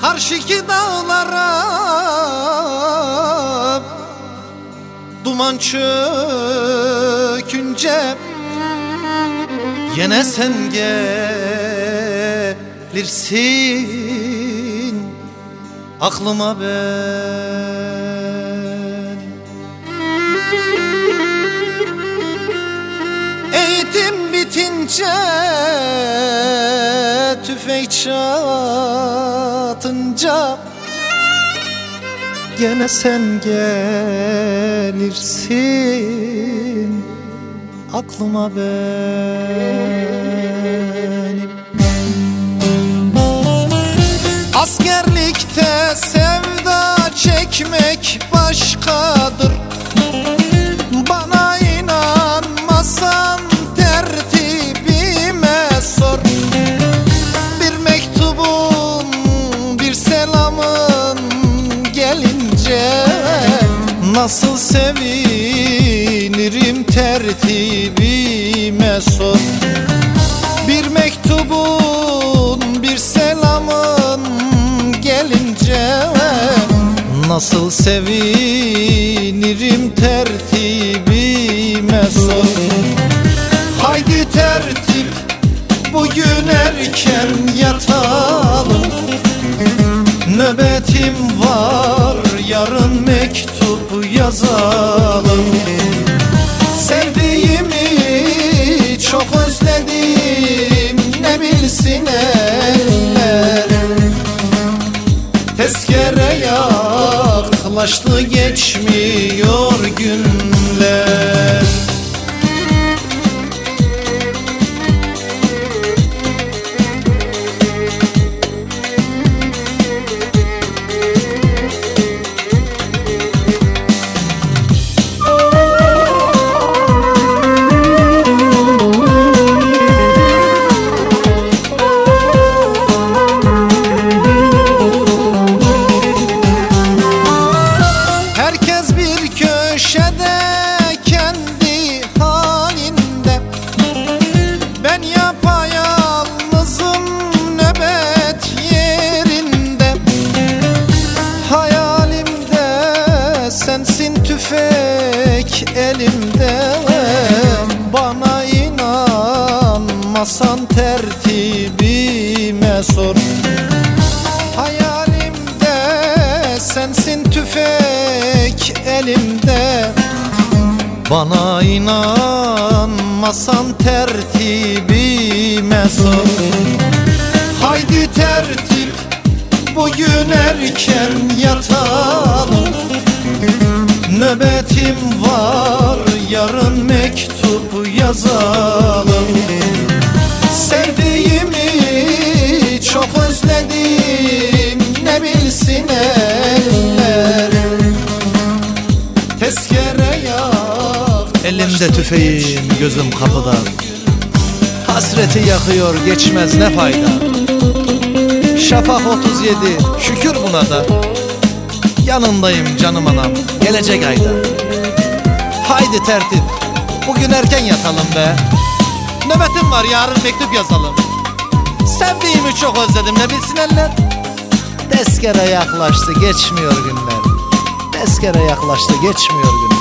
Karşıki dağlara Duman çökünce Yine sen gelirsin. Aklıma ben Eğitim bitince Tüfek çatınca. Gene sen gelirsin Aklıma benim. Askerlikte sevda çekmek başkadır Nasıl sevinirim tertibime sor. Bir mektubun bir selamın gelince Nasıl sevinirim tertibime sor. Haydi tertip bugün erken yatalım. Nöbetim var yarın mektup yazalım. Sevdiğimi çok özledim ne bilsin eller. Tezkere yaklaştı geçmiyor günler köşede kendi halinde. Ben yapayalnızım nöbet yerinde. Hayalimde sensin tüfek elimde. Bana inanmasan tertibime elimde. Bana inanmasan tertibime sor. Haydi tertip bugün erken yatalım. Nöbetim var yarın mektup yazalım Elimde tüfeğim gözüm kapıda. Hasreti yakıyor geçmez ne fayda? Şafak 37 şükür buna da. Yanındayım canım anam gelecek ayda. Haydi tertip bugün erken yatalım be. Nöbetim var yarın mektup yazalım. Sevdiğimi çok özledim ne bilsin eller? Tezkere yaklaştı geçmiyor günler. Tezkere yaklaştı geçmiyor günler